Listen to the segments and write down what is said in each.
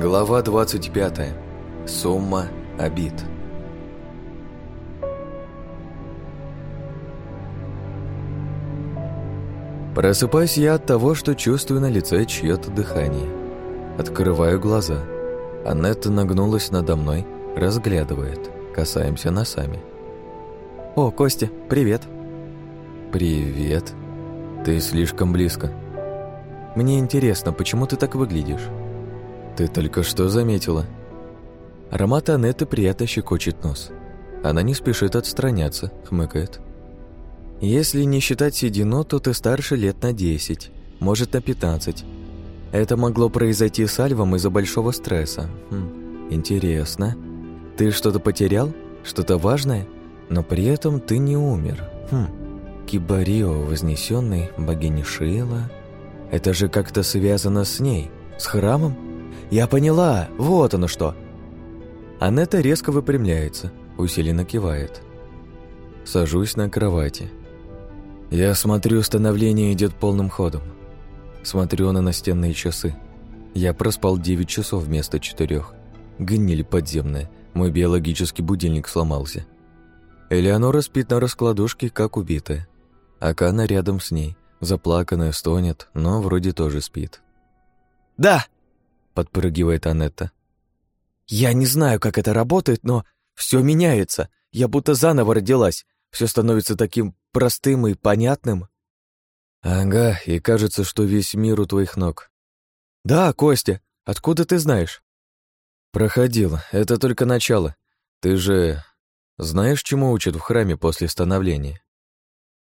Глава 25. Сумма обид. Просыпаюсь я от того, что чувствую на лице чьё-то дыхание. Открываю глаза. Анетта нагнулась надо мной, разглядывает. Касаемся носами. «О, Костя, привет!» «Привет. Ты слишком близко». «Мне интересно, почему ты так выглядишь?» «Ты только что заметила?» Аромат Анетты приятно щекочет нос. Она не спешит отстраняться, хмыкает. «Если не считать седину, то ты старше лет на 10, может, на 15. Это могло произойти с Альвом из-за большого стресса. Хм, интересно. Ты что-то потерял? Что-то важное? Но при этом ты не умер. Хм. Кибарио, вознесенный, богиня Шила. Это же как-то связано с ней, с храмом? Я поняла, вот оно что. Анетта резко выпрямляется, усиленно кивает. Сажусь на кровати. Я смотрю, становление идет полным ходом. Смотрю на настенные часы. Я проспал 9 часов вместо четырех. Гниль подземная. Мой биологический будильник сломался. Элеонора спит на раскладушке, как убитая. Акана рядом с ней. Заплаканная, стонет, но вроде тоже спит. «Да!» — подпрыгивает Анетта. «Я не знаю, как это работает, но все меняется. Я будто заново родилась. Все становится таким простым и понятным». «Ага, и кажется, что весь мир у твоих ног». «Да, Костя, откуда ты знаешь?» «Проходил, это только начало. Ты же знаешь, чему учат в храме после становления?»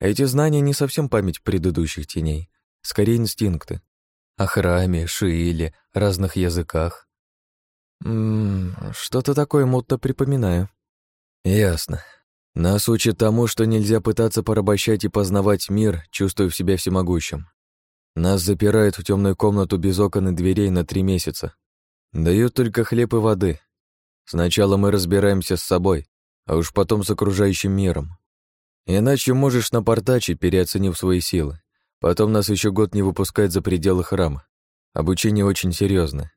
Эти знания не совсем память предыдущих теней, скорее инстинкты. О храме, Шииле, разных языках. Что-то такое мутно припоминаю. Ясно. Нас учат тому, что нельзя пытаться порабощать и познавать мир, чувствуя себя всемогущим. Нас запирают в темную комнату без окон и дверей на три месяца. Дают только хлеб и воды. Сначала мы разбираемся с собой, а уж потом с окружающим миром. Иначе можешь напортачить, переоценив свои силы. Потом нас еще год не выпускать за пределы храма. Обучение очень серьезное.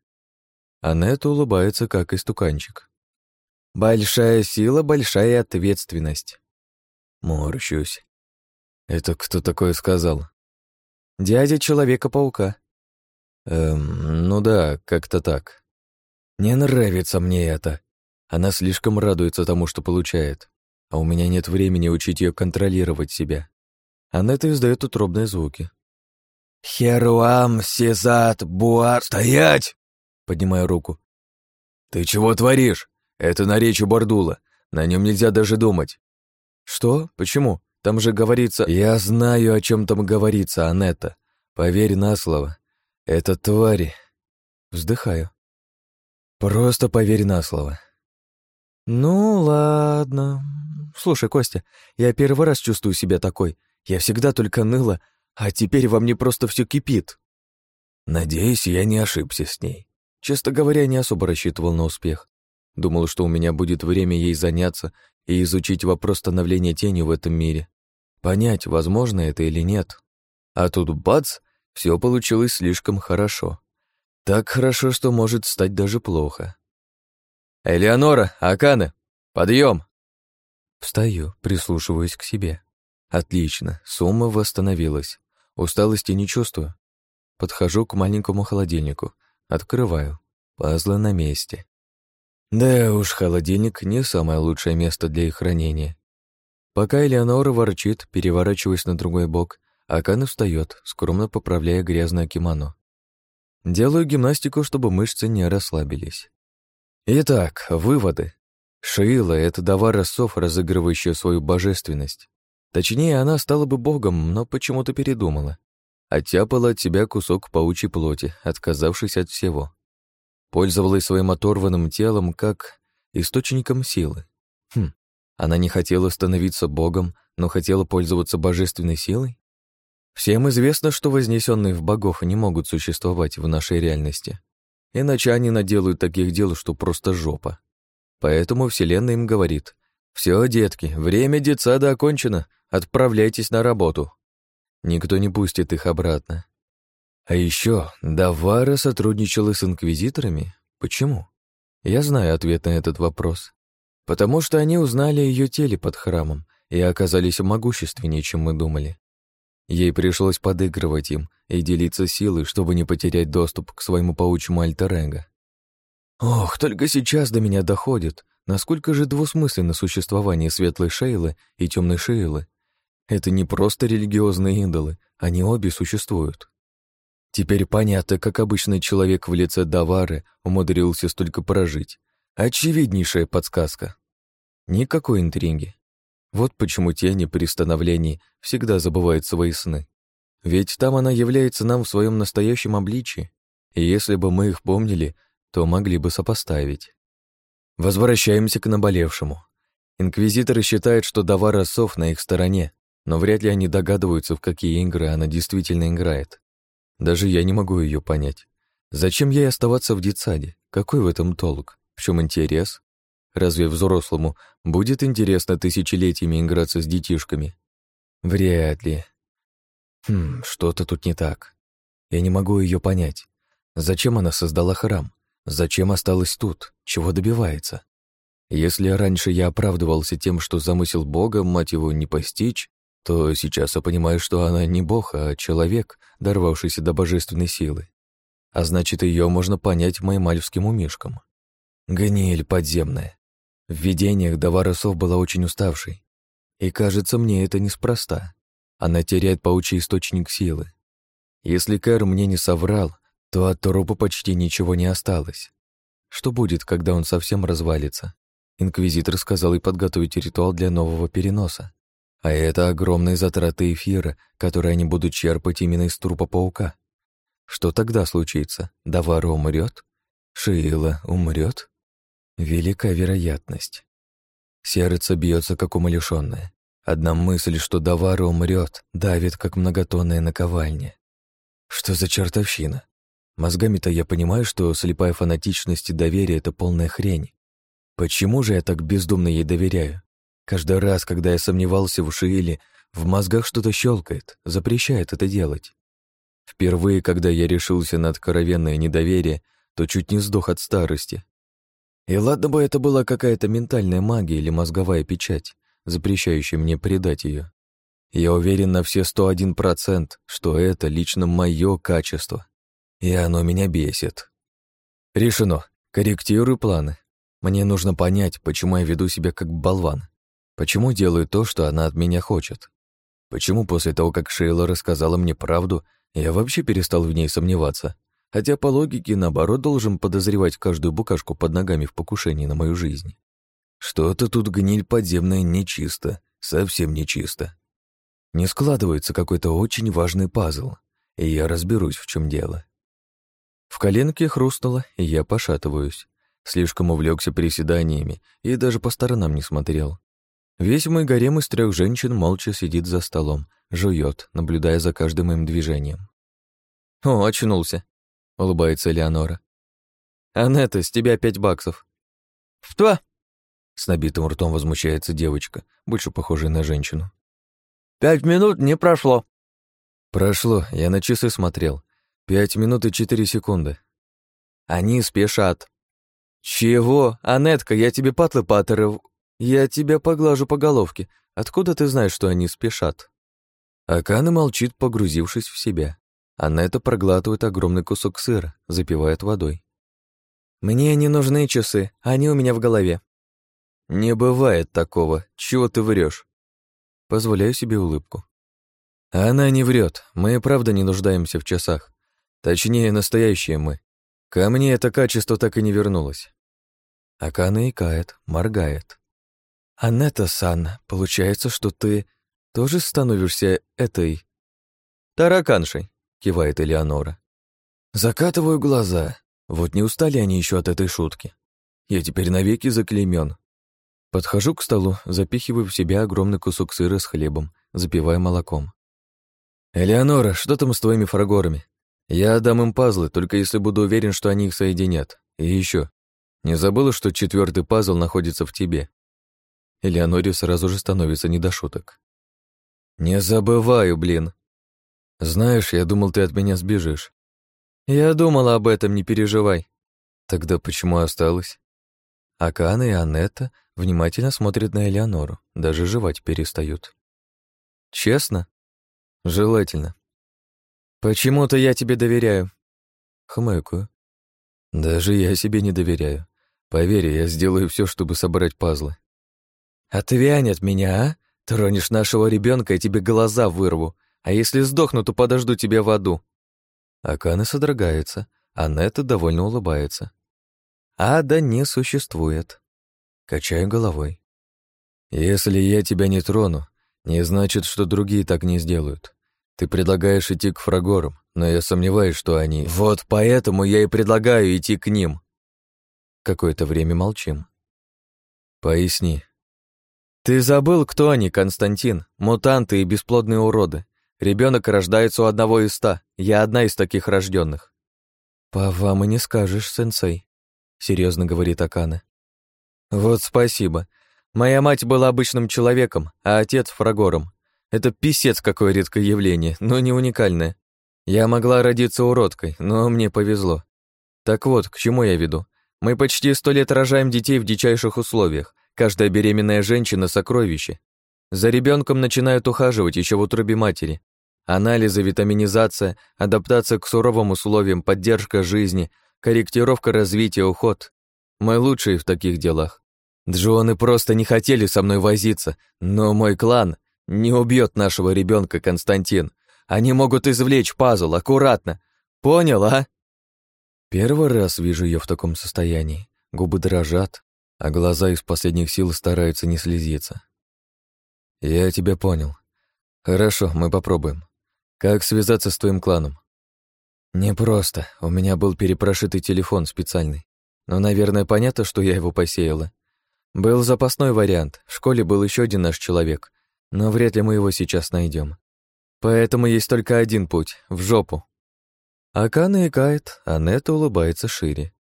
Анетта улыбается, как истуканчик. Большая сила, большая ответственность. Морщусь. Это кто такое сказал? Дядя Человека-паука. Эм, ну да, как-то так. Не нравится мне это. Она слишком радуется тому, что получает, а у меня нет времени учить ее контролировать себя. Анетта издает утробные звуки. «Херуам, Сезат, Буар...» «Стоять!» Поднимаю руку. «Ты чего творишь? Это наречие Бордула. На нем нельзя даже думать». «Что? Почему? Там же говорится...» «Я знаю, о чем там говорится, Анетта. Поверь на слово. Это твари...» Вздыхаю. «Просто поверь на слово». «Ну, ладно. Слушай, Костя, я первый раз чувствую себя такой. Я всегда только ныла, а теперь во мне просто все кипит». Надеюсь, я не ошибся с ней. Честно говоря, не особо рассчитывал на успех. Думал, что у меня будет время ей заняться и изучить вопрос становления тенью в этом мире. Понять, возможно это или нет. А тут бац, все получилось слишком хорошо. Так хорошо, что может стать даже плохо. «Элеонора, Акана, подъем!» Встаю, прислушиваюсь к себе. Отлично, сумма восстановилась. Усталости не чувствую. Подхожу к маленькому холодильнику, открываю. Пазлы на месте. Да уж, холодильник не самое лучшее место для их хранения. Пока Элеонора ворчит, переворачиваясь на другой бок, Акана встает, скромно поправляя грязное кимоно. Делаю гимнастику, чтобы мышцы не расслабились. Итак, выводы. Шиила — это давара сов, разыгрывающая свою божественность. Точнее, она стала бы богом, но почему-то передумала. Оттяпала от себя кусок паучьей плоти, отказавшись от всего. Пользовалась своим оторванным телом как источником силы. Хм, она не хотела становиться богом, но хотела пользоваться божественной силой? Всем известно, что вознесенные в богов не могут существовать в нашей реальности. Иначе они наделают таких дел, что просто жопа. Поэтому Вселенная им говорит, «Все, детки, время детсада окончено, отправляйтесь на работу». Никто не пустит их обратно. А еще Давара сотрудничала с инквизиторами? Почему? Я знаю ответ на этот вопрос. Потому что они узнали ее теле под храмом и оказались могущественнее, чем мы думали. Ей пришлось подыгрывать им и делиться силой, чтобы не потерять доступ к своему паучьему альтер Ох, только сейчас до меня доходит, насколько же двусмысленно существование светлой Шейлы и темной Шейлы. Это не просто религиозные идолы, они обе существуют. Теперь понятно, как обычный человек в лице Давары умудрился столько прожить. Очевиднейшая подсказка. Никакой интриги. Вот почему тени при становлении всегда забывают свои сны. Ведь там она является нам в своем настоящем обличии, и если бы мы их помнили, то могли бы сопоставить. Возвращаемся к наболевшему. Инквизиторы считают, что Давара Сов на их стороне, но вряд ли они догадываются, в какие игры она действительно играет. Даже я не могу ее понять. Зачем ей оставаться в детсаде? Какой в этом толк? В чем интерес? Разве взрослому будет интересно тысячелетиями играться с детишками? Вряд ли. Хм, что-то тут не так. Я не могу ее понять. Зачем она создала храм? Зачем осталась тут? Чего добивается? Если раньше я оправдывался тем, что замысел Бога, мать его, не постичь, то сейчас я понимаю, что она не Бог, а человек, дорвавшийся до божественной силы. А значит, ее можно понять моим альфским умишкам. Гниль подземная. В видениях Даваросов была очень уставшей. И кажется, мне это неспроста. Она теряет паучий источник силы. Если Кэр мне не соврал, то от трупа почти ничего не осталось. Что будет, когда он совсем развалится? Инквизитор сказал и подготовить ритуал для нового переноса. А это огромные затраты эфира, которые они будут черпать именно из трупа паука. Что тогда случится? Давара умрет? Шиила умрет? Велика вероятность. Сердце бьется, как умалишенное. Одна мысль, что Давара умрет, давит, как многотонная наковальня. Что за чертовщина? Мозгами-то я понимаю, что слепая фанатичность и доверие — это полная хрень. Почему же я так бездумно ей доверяю? Каждый раз, когда я сомневался в Шииле, в мозгах что-то щелкает, запрещает это делать. Впервые, когда я решился на откровенное недоверие, то чуть не сдох от старости. И ладно бы это была какая-то ментальная магия или мозговая печать, запрещающая мне предать ее. Я уверен на все 101%, что это лично мое качество. И оно меня бесит. Решено. Корректирую планы. Мне нужно понять, почему я веду себя как болван. Почему делаю то, что она от меня хочет. Почему после того, как Шейла рассказала мне правду, я вообще перестал в ней сомневаться хотя по логике, наоборот, должен подозревать каждую букашку под ногами в покушении на мою жизнь. Что-то тут гниль подземная нечисто, совсем нечисто. Не складывается какой-то очень важный пазл, и я разберусь, в чем дело. В коленке хрустнуло, и я пошатываюсь. Слишком увлекся приседаниями и даже по сторонам не смотрел. Весь мой гарем из трех женщин молча сидит за столом, жует, наблюдая за каждым моим движением. «О, очнулся!» — улыбается Элеонора. «Анетта, с тебя пять баксов». «Что?» С набитым ртом возмущается девочка, больше похожая на женщину. «Пять минут не прошло». «Прошло, я на часы смотрел. Пять минут и четыре секунды». «Они спешат». «Чего? Анетка, я тебе патлы патеров... Я тебя поглажу по головке. Откуда ты знаешь, что они спешат?» Акана молчит, погрузившись в себя. Анетта проглатывает огромный кусок сыра, запивает водой. «Мне не нужны часы, они у меня в голове». «Не бывает такого. Чего ты врешь? Позволяю себе улыбку. Она не врет. Мы и правда не нуждаемся в часах. Точнее, настоящие мы. Ко мне это качество так и не вернулось. Акана икает, моргает. «Анетта-сан, получается, что ты тоже становишься этой...» «Тараканшей», — кивает Элеонора. Закатываю глаза. Вот не устали они еще от этой шутки. Я теперь навеки заклеймен. Подхожу к столу, запихиваю в себя огромный кусок сыра с хлебом, запивая молоком. «Элеонора, что там с твоими фрагорами? Я отдам им пазлы, только если буду уверен, что они их соединят. И еще, не забыла, что четвертый пазл находится в тебе?» Элеоноре сразу же становится не до шуток. «Не забываю, блин!» «Знаешь, я думал, ты от меня сбежишь». «Я думала об этом, не переживай». Тогда почему осталось? Акана и Анетта внимательно смотрят на Элеонору, даже жевать перестают. Честно? Желательно. Почему-то я тебе доверяю. Хмыкаю. Даже я себе не доверяю. Поверь, я сделаю все, чтобы собрать пазлы. Отвянь от меня, а? Тронешь нашего ребенка, и тебе глаза вырву. А если сдохну, то подожду тебя в аду. Акана содрогается, а Нета довольно улыбается. Ада не существует. Качаю головой. Если я тебя не трону, не значит, что другие так не сделают. Ты предлагаешь идти к фрагорам, но я сомневаюсь, что они... Вот поэтому я и предлагаю идти к ним. Какое-то время молчим. Поясни. Ты забыл, кто они, Константин? Мутанты и бесплодные уроды. Ребенок рождается у одного из ста. Я одна из таких рожденных. По вам и не скажешь, сенсей, серьезно говорит Акана. Вот спасибо. Моя мать была обычным человеком, а отец фрагором. Это писец какое редкое явление, но не уникальное. Я могла родиться уродкой, но мне повезло. Так вот, к чему я веду? Мы почти сто лет рожаем детей в дичайших условиях. Каждая беременная женщина — сокровище. За ребенком начинают ухаживать еще в утробе матери. Анализы, витаминизация, адаптация к суровым условиям, поддержка жизни, корректировка развития, уход. Мы лучшие в таких делах. Джоны просто не хотели со мной возиться, но мой клан не убьет нашего ребенка, Константин. Они могут извлечь пазл аккуратно. Понял, а? Первый раз вижу ее в таком состоянии. Губы дрожат, а глаза из последних сил стараются не слезиться. Я тебя понял. Хорошо, мы попробуем. Как связаться с твоим кланом? Непросто. У меня был перепрошитый телефон специальный. Но, наверное, понятно, что я его посеяла. Был запасной вариант. В школе был еще один наш человек, но вряд ли мы его сейчас найдем. Поэтому есть только один путь — в жопу. Акана икает, а Нета улыбается шире.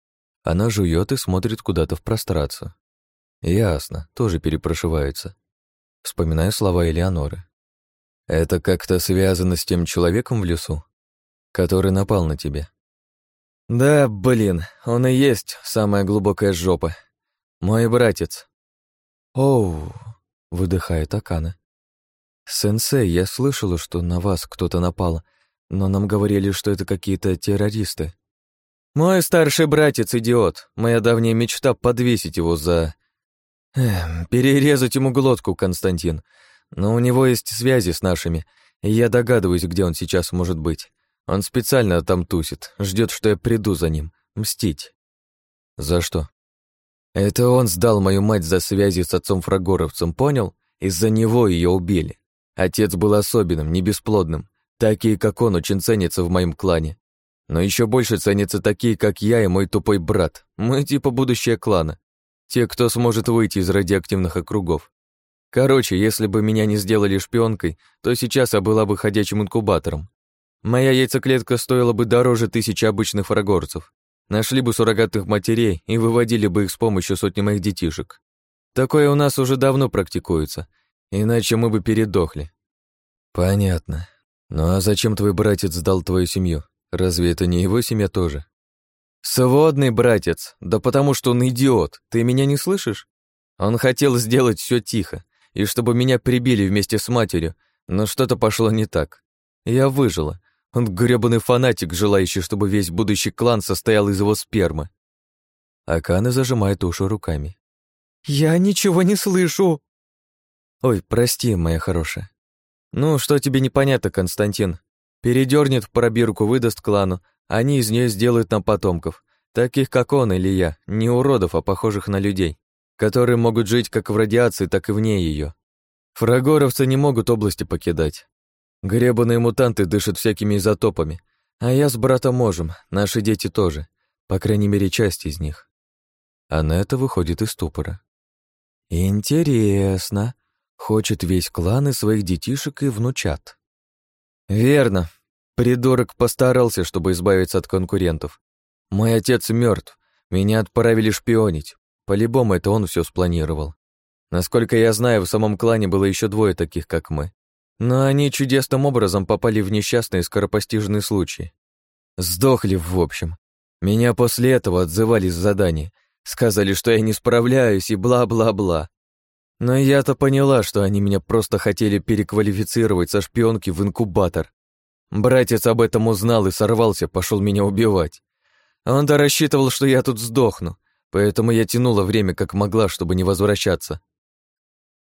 Она жует и смотрит куда-то в прострацию. Ясно, тоже перепрошивается. Вспоминаю слова Элеоноры. Это как-то связано с тем человеком в лесу, который напал на тебя. Да, блин, он и есть самая глубокая жопа. Мой братец. Оу, выдыхает Акана. Сенсей, я слышала, что на вас кто-то напал, но нам говорили, что это какие-то террористы. Мой старший братец идиот. Моя давняя мечта подвесить его за... Эм, перерезать ему глотку, Константин. Но у него есть связи с нашими, и я догадываюсь, где он сейчас может быть. Он специально там тусит, ждет, что я приду за ним. Мстить. За что? Это он сдал мою мать за связи с отцом Фрагоровцем, понял? Из-за него ее убили. Отец был особенным, не бесплодным. Такие, как он, очень ценятся в моем клане. Но еще больше ценятся такие, как я и мой тупой брат. Мы типа будущее клана. Те, кто сможет выйти из радиоактивных округов. Короче, если бы меня не сделали шпионкой, то сейчас я была бы ходячим инкубатором. Моя яйцеклетка стоила бы дороже тысячи обычных фрагорцев. Нашли бы суррогатных матерей и выводили бы их с помощью сотни моих детишек. Такое у нас уже давно практикуется, иначе мы бы передохли. Понятно. Ну а зачем твой братец сдал твою семью? Разве это не его семья тоже? Сводный братец, да потому что он идиот. Ты меня не слышишь? Он хотел сделать все тихо, и чтобы меня прибили вместе с матерью, но что-то пошло не так. Я выжила, он грёбаный фанатик, желающий, чтобы весь будущий клан состоял из его спермы. Акана зажимает уши руками. «Я ничего не слышу!» «Ой, прости, моя хорошая. Ну, что тебе непонятно, Константин? Передернет в пробирку, выдаст клану, они из нее сделают нам потомков, таких как он или я, не уродов, а похожих на людей, которые могут жить как в радиации, так и вне ее. Фрагоровцы не могут области покидать, Гребаные мутанты дышат всякими изотопами, а я с братом можем, наши дети тоже, по крайней мере, часть из них. Анетта выходит из ступора. Интересно, хочет весь клан и своих детишек и внучат. Верно. Придурок постарался, чтобы избавиться от конкурентов. Мой отец мертв, меня отправили шпионить. По-любому это он все спланировал. Насколько я знаю, в самом клане было еще двое таких, как мы. Но они чудесным образом попали в несчастные скоропостижные случаи. Сдохли, в общем. Меня после этого отзывали с задания. Сказали, что я не справляюсь и бла-бла-бла. Но я-то поняла, что они меня просто хотели переквалифицировать со шпионки в инкубатор. Братец об этом узнал и сорвался, пошел меня убивать. Он-то рассчитывал, что я тут сдохну, поэтому я тянула время как могла, чтобы не возвращаться.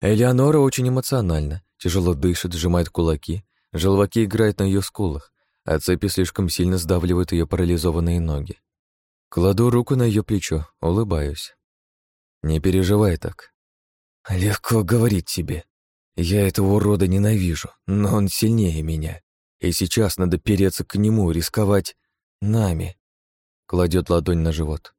Элеонора очень эмоциональна, тяжело дышит, сжимает кулаки, желваки играют на ее скулах, а цепи слишком сильно сдавливают ее парализованные ноги. Кладу руку на ее плечо, улыбаюсь. Не переживай так. Легко говорить тебе. Я этого урода ненавижу, но он сильнее меня. И сейчас надо переться к нему, рисковать нами. Кладет ладонь на живот.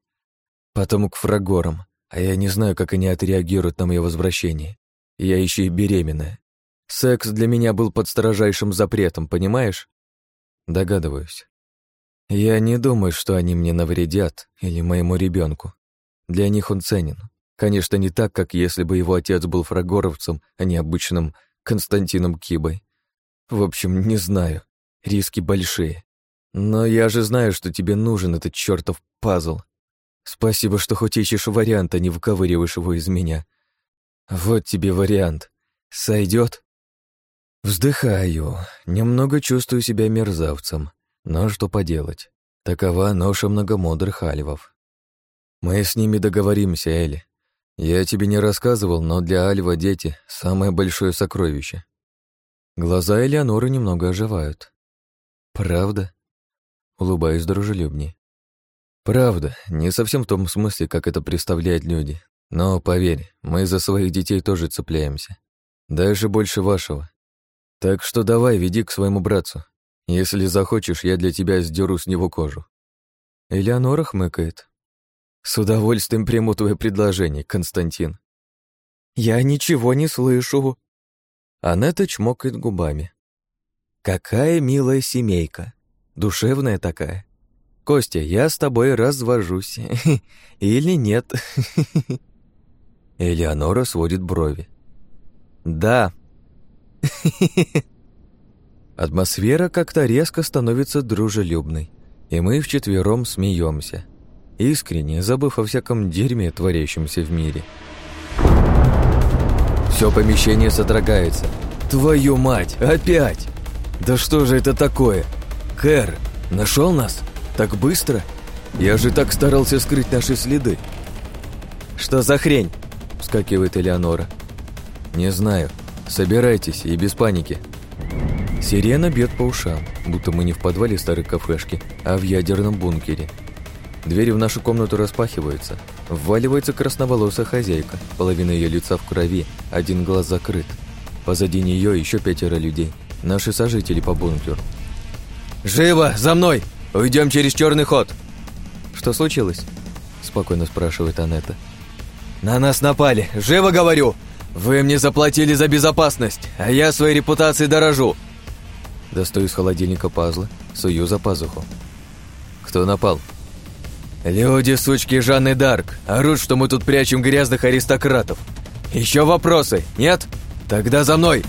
Потом к фрагорам, а я не знаю, как они отреагируют на мое возвращение. Я еще и беременная. Секс для меня был под строжайшим запретом, понимаешь? Догадываюсь. Я не думаю, что они мне навредят или моему ребенку. Для них он ценен, Конечно, не так, как если бы его отец был фрагоровцем, а не обычным Константином Кибой. В общем, не знаю. Риски большие. Но я же знаю, что тебе нужен этот чертов пазл. Спасибо, что хоть ищешь вариант, а не выковыриваешь его из меня. Вот тебе вариант. Сойдет? Вздыхаю. Немного чувствую себя мерзавцем. Но что поделать? Такова ноша многомудрых альвов. Мы с ними договоримся, Элли. Я тебе не рассказывал, но для Альва дети — самое большое сокровище. Глаза Элеоноры немного оживают. Правда? Улыбаюсь дружелюбнее. Правда, не совсем в том смысле, как это представляют люди. Но поверь, мы за своих детей тоже цепляемся. Даже больше вашего. Так что давай, веди к своему братцу. Если захочешь, я для тебя сдеру с него кожу. Элеонора хмыкает. С удовольствием приму твое предложение, Константин. Я ничего не слышу. Анетта чмокает губами. Какая милая семейка. Душевная такая. Костя, я с тобой развожусь. Или нет? Элеонора сводит брови. Да. Атмосфера как-то резко становится дружелюбной, и мы вчетвером смеемся искренне забыв о всяком дерьме, творящемся в мире. Все помещение содрогается. Твою мать, опять! Да что же это такое? Кэр, нашел нас? Так быстро? Я же так старался скрыть наши следы. Что за хрень? Вскакивает Элеонора. Не знаю. Собирайтесь и без паники. Сирена бьет по ушам, будто мы не в подвале старой кафешки, а в ядерном бункере. Двери в нашу комнату распахиваются. Вваливается красноволосая хозяйка. Половина ее лица в крови, один глаз закрыт. Позади нее еще пятеро людей. Наши сожители по бункеру. «Живо! За мной! Уйдем через черный ход!» «Что случилось?» Спокойно спрашивает Анетта. «На нас напали! Живо говорю! Вы мне заплатили за безопасность, а я своей репутацией дорожу!» Достаю из холодильника пазлы, сую за пазуху. «Кто напал?» «Люди, сучки Жанны Дарк, орут, что мы тут прячем грязных аристократов. Еще вопросы, нет? Тогда за мной!»